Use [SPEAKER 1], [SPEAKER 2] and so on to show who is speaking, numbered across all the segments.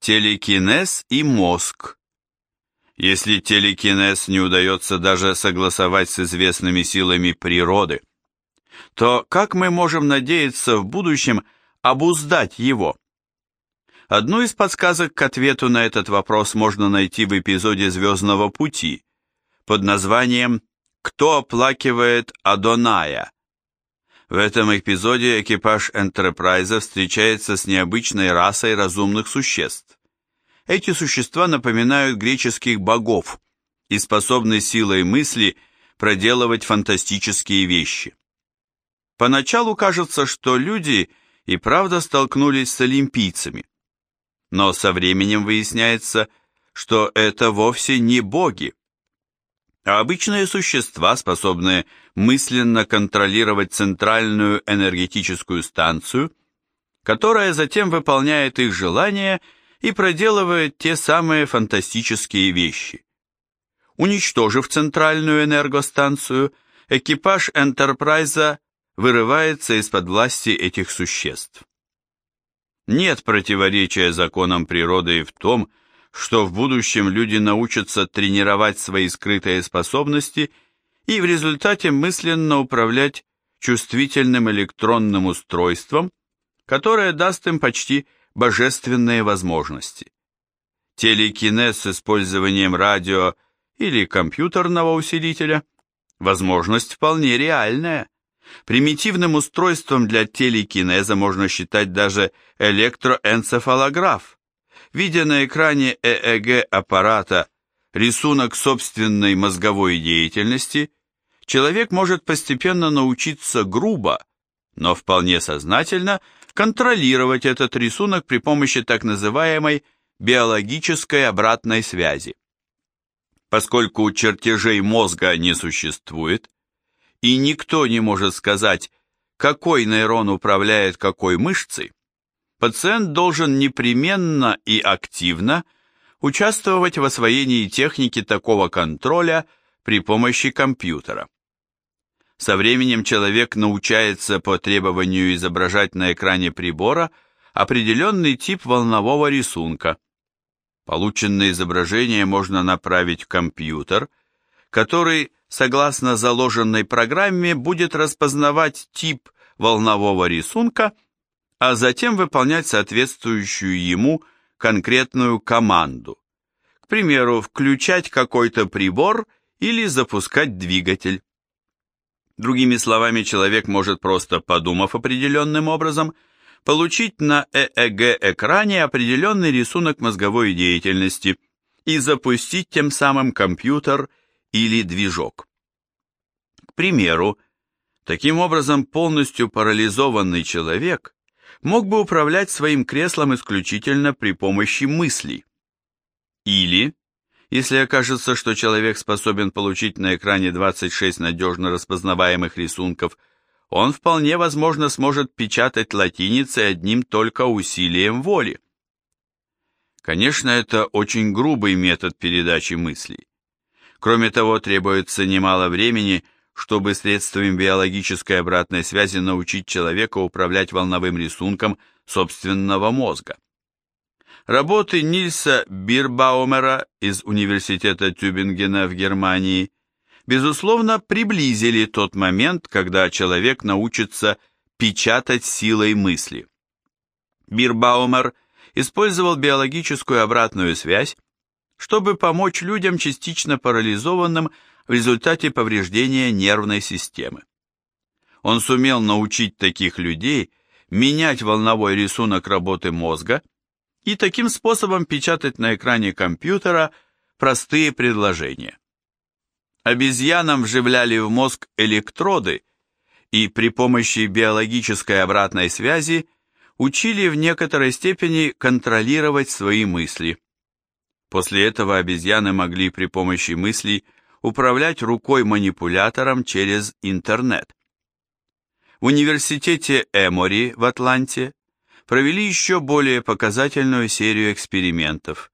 [SPEAKER 1] Телекинез и мозг. Если телекинез не удается даже согласовать с известными силами природы, то как мы можем надеяться в будущем обуздать его? Одну из подсказок к ответу на этот вопрос можно найти в эпизоде «Звездного пути» под названием «Кто оплакивает Адоная?». В этом эпизоде экипаж Энтерпрайза встречается с необычной расой разумных существ. Эти существа напоминают греческих богов и способны силой мысли проделывать фантастические вещи. Поначалу кажется, что люди и правда столкнулись с олимпийцами. Но со временем выясняется, что это вовсе не боги, а обычные существа, способные мысленно контролировать центральную энергетическую станцию, которая затем выполняет их желания и проделывает те самые фантастические вещи. Уничтожив центральную энергостанцию, экипаж Энтерпрайза вырывается из-под власти этих существ. Нет противоречия законам природы и в том, что в будущем люди научатся тренировать свои скрытые способности и в результате мысленно управлять чувствительным электронным устройством, которое даст им почти божественные возможности. Телекинез с использованием радио или компьютерного усилителя – возможность вполне реальная. Примитивным устройством для телекинеза можно считать даже электроэнцефалограф. Видя на экране ЭЭГ аппарата рисунок собственной мозговой деятельности, человек может постепенно научиться грубо, но вполне сознательно контролировать этот рисунок при помощи так называемой биологической обратной связи. Поскольку чертежей мозга не существует, и никто не может сказать, какой нейрон управляет какой мышцей, пациент должен непременно и активно участвовать в освоении техники такого контроля при помощи компьютера. Со временем человек научается по требованию изображать на экране прибора определенный тип волнового рисунка. Полученное изображение можно направить в компьютер, который согласно заложенной программе, будет распознавать тип волнового рисунка, а затем выполнять соответствующую ему конкретную команду. К примеру, включать какой-то прибор или запускать двигатель. Другими словами, человек может просто подумав определенным образом, получить на ЭЭГ-экране определенный рисунок мозговой деятельности и запустить тем самым компьютер или движок. К примеру, таким образом полностью парализованный человек мог бы управлять своим креслом исключительно при помощи мыслей. Или, если окажется, что человек способен получить на экране 26 надежно распознаваемых рисунков, он вполне возможно сможет печатать латиницей одним только усилием воли. Конечно, это очень грубый метод передачи мыслей. Кроме того, требуется немало времени, чтобы средствами биологической обратной связи научить человека управлять волновым рисунком собственного мозга. Работы Нильса Бирбаумера из Университета Тюбингена в Германии безусловно приблизили тот момент, когда человек научится печатать силой мысли. Бирбаумер использовал биологическую обратную связь чтобы помочь людям, частично парализованным в результате повреждения нервной системы. Он сумел научить таких людей менять волновой рисунок работы мозга и таким способом печатать на экране компьютера простые предложения. Обезьянам вживляли в мозг электроды и при помощи биологической обратной связи учили в некоторой степени контролировать свои мысли. После этого обезьяны могли при помощи мыслей управлять рукой-манипулятором через интернет. В университете Эмори в Атланте провели еще более показательную серию экспериментов.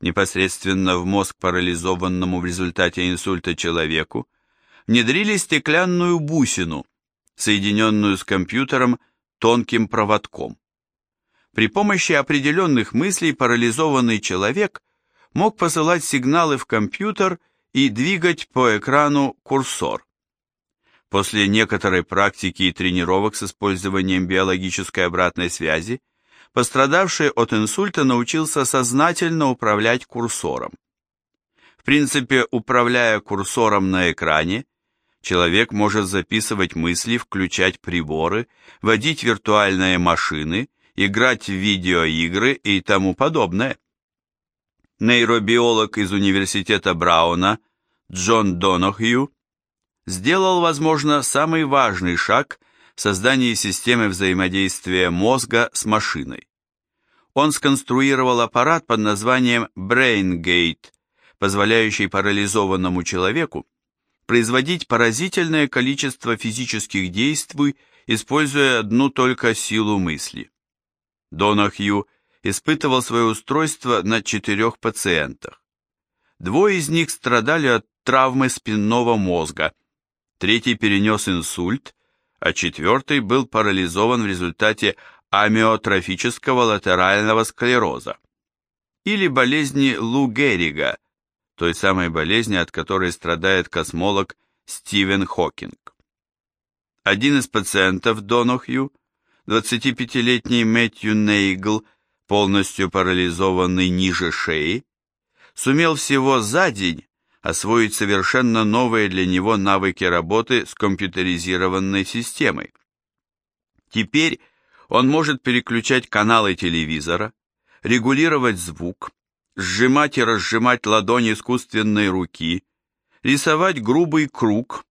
[SPEAKER 1] Непосредственно в мозг парализованному в результате инсульта человеку внедрили стеклянную бусину, соединенную с компьютером тонким проводком. При помощи определенных мыслей парализованный человек мог посылать сигналы в компьютер и двигать по экрану курсор. После некоторой практики и тренировок с использованием биологической обратной связи, пострадавший от инсульта научился сознательно управлять курсором. В принципе, управляя курсором на экране, человек может записывать мысли, включать приборы, водить виртуальные машины, играть в видеоигры и тому подобное. Нейробиолог из университета Брауна Джон Донохью сделал, возможно, самый важный шаг в создании системы взаимодействия мозга с машиной. Он сконструировал аппарат под названием BrainGate, позволяющий парализованному человеку производить поразительное количество физических действий, используя одну только силу мысли. Донахью испытывал свое устройство на четырех пациентах. Двое из них страдали от травмы спинного мозга, третий перенес инсульт, а четвертый был парализован в результате амиотрофического латерального склероза или болезни Лу Геррига, той самой болезни, от которой страдает космолог Стивен Хокинг. Один из пациентов Донохью, 25-летний Мэтью Нейгл, полностью парализованный ниже шеи, сумел всего за день освоить совершенно новые для него навыки работы с компьютеризированной системой. Теперь он может переключать каналы телевизора, регулировать звук, сжимать и разжимать ладони искусственной руки, рисовать грубый круг,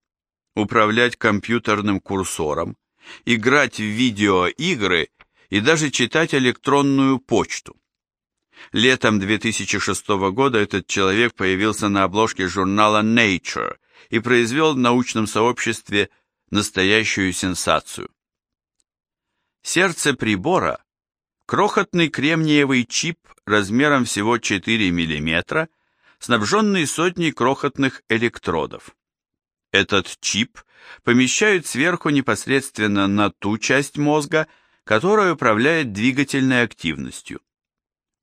[SPEAKER 1] управлять компьютерным курсором, играть в видеоигры и даже читать электронную почту. Летом 2006 года этот человек появился на обложке журнала Nature и произвел в научном сообществе настоящую сенсацию. Сердце прибора – крохотный кремниевый чип размером всего 4 мм, снабженный сотней крохотных электродов. Этот чип помещают сверху непосредственно на ту часть мозга, которая управляет двигательной активностью.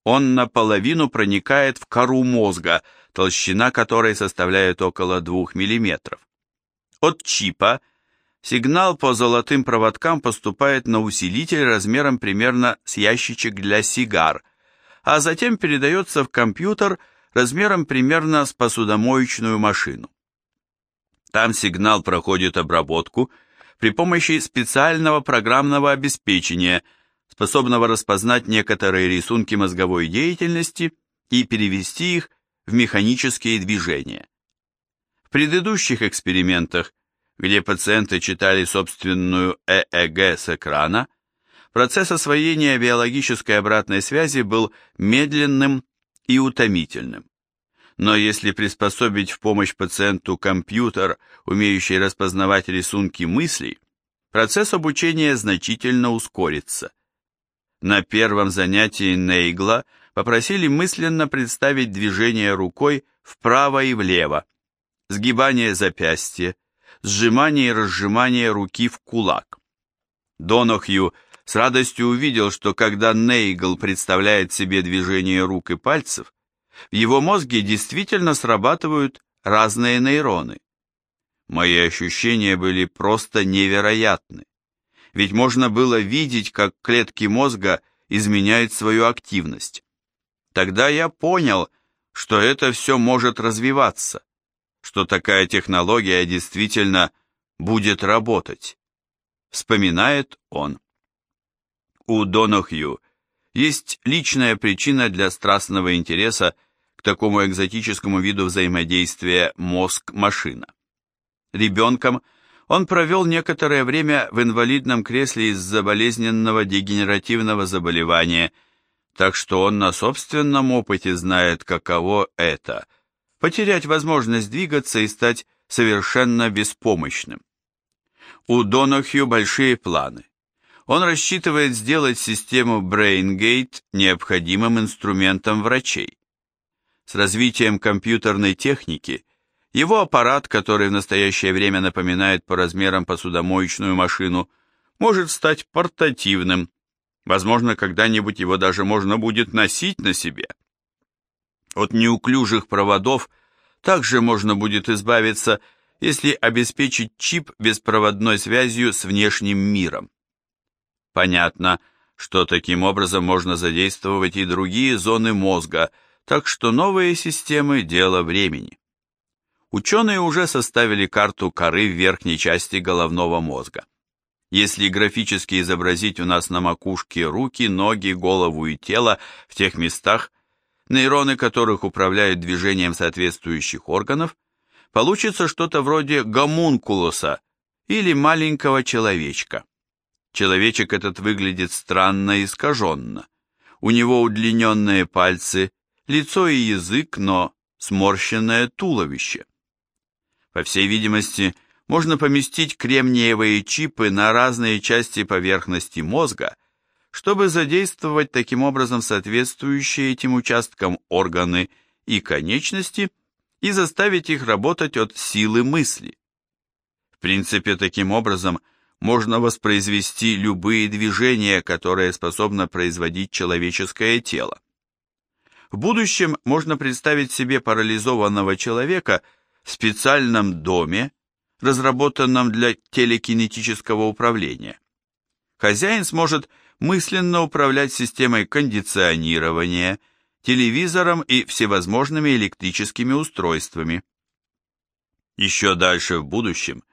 [SPEAKER 1] Он наполовину проникает в кору мозга, толщина которой составляет около 2 мм. От чипа сигнал по золотым проводкам поступает на усилитель размером примерно с ящичек для сигар, а затем передается в компьютер размером примерно с посудомоечную машину. Там сигнал проходит обработку при помощи специального программного обеспечения – способного распознать некоторые рисунки мозговой деятельности и перевести их в механические движения. В предыдущих экспериментах, где пациенты читали собственную ЭЭГ с экрана, процесс освоения биологической обратной связи был медленным и утомительным. Но если приспособить в помощь пациенту компьютер, умеющий распознавать рисунки мыслей, процесс обучения значительно ускорится. На первом занятии Нейгла попросили мысленно представить движение рукой вправо и влево, сгибание запястья, сжимание и разжимание руки в кулак. Донохью с радостью увидел, что когда Нейгл представляет себе движение рук и пальцев, в его мозге действительно срабатывают разные нейроны. Мои ощущения были просто невероятны ведь можно было видеть, как клетки мозга изменяют свою активность. Тогда я понял, что это все может развиваться, что такая технология действительно будет работать. Вспоминает он. У Донохью есть личная причина для страстного интереса такому экзотическому виду взаимодействия мозг-машина. Ребенком – он провел некоторое время в инвалидном кресле из-за болезненного дегенеративного заболевания, так что он на собственном опыте знает, каково это – потерять возможность двигаться и стать совершенно беспомощным. У Донохью большие планы. Он рассчитывает сделать систему BrainGate необходимым инструментом врачей. С развитием компьютерной техники его аппарат, который в настоящее время напоминает по размерам посудомоечную машину, может стать портативным, Возможно, когда-нибудь его даже можно будет носить на себе. От неуклюжих проводов также можно будет избавиться, если обеспечить чип беспроводной связью с внешним миром. Понятно, что таким образом можно задействовать и другие зоны мозга, так что новые системы – дело времени. Ученые уже составили карту коры в верхней части головного мозга. Если графически изобразить у нас на макушке руки, ноги, голову и тело в тех местах, нейроны которых управляют движением соответствующих органов, получится что-то вроде гомункулуса или маленького человечка. Человечек этот выглядит странно искаженно. У него удлиненные пальцы, лицо и язык, но сморщенное туловище. По всей видимости, можно поместить кремниевые чипы на разные части поверхности мозга чтобы задействовать таким образом соответствующие этим участкам органы и конечности и заставить их работать от силы мысли. В принципе, таким образом можно воспроизвести любые движения, которые способно производить человеческое тело. В будущем можно представить себе парализованного человека в специальном доме, разработанном для телекинетического управления. Хозяин сможет мысленно управлять системой кондиционирования, телевизором и всевозможными электрическими устройствами. Еще дальше в будущем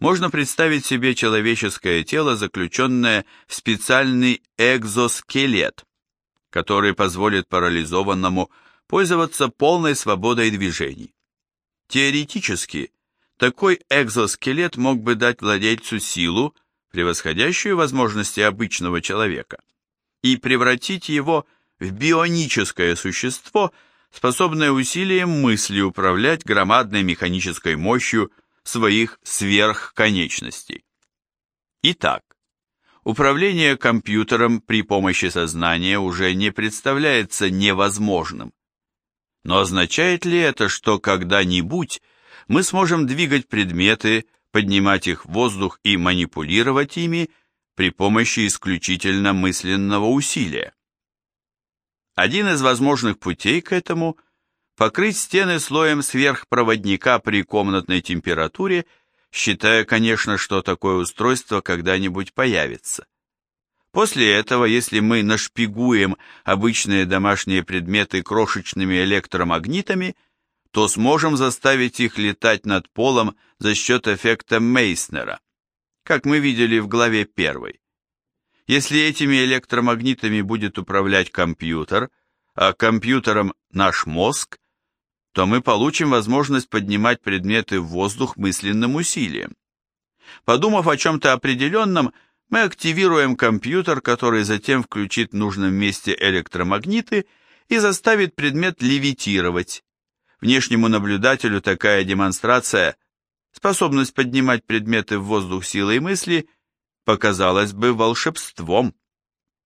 [SPEAKER 1] можно представить себе человеческое тело, заключенное в специальный экзоскелет, который позволит парализованному пользоваться полной свободой движений. Теоретически, такой экзоскелет мог бы дать владельцу силу, превосходящую возможности обычного человека, и превратить его в бионическое существо, способное усилием мысли управлять громадной механической мощью своих сверхконечностей. Итак, управление компьютером при помощи сознания уже не представляется невозможным. Но означает ли это, что когда-нибудь мы сможем двигать предметы, поднимать их в воздух и манипулировать ими при помощи исключительно мысленного усилия. Один из возможных путей к этому – покрыть стены слоем сверхпроводника при комнатной температуре, считая, конечно, что такое устройство когда-нибудь появится. После этого, если мы нашпигуем обычные домашние предметы крошечными электромагнитами – то сможем заставить их летать над полом за счет эффекта Мейснера, как мы видели в главе 1. Если этими электромагнитами будет управлять компьютер, а компьютером наш мозг, то мы получим возможность поднимать предметы в воздух мысленным усилием. Подумав о чем-то определенном, мы активируем компьютер, который затем включит в нужном месте электромагниты и заставит предмет левитировать, Внешнему наблюдателю такая демонстрация, способность поднимать предметы в воздух силой мысли, показалась бы волшебством.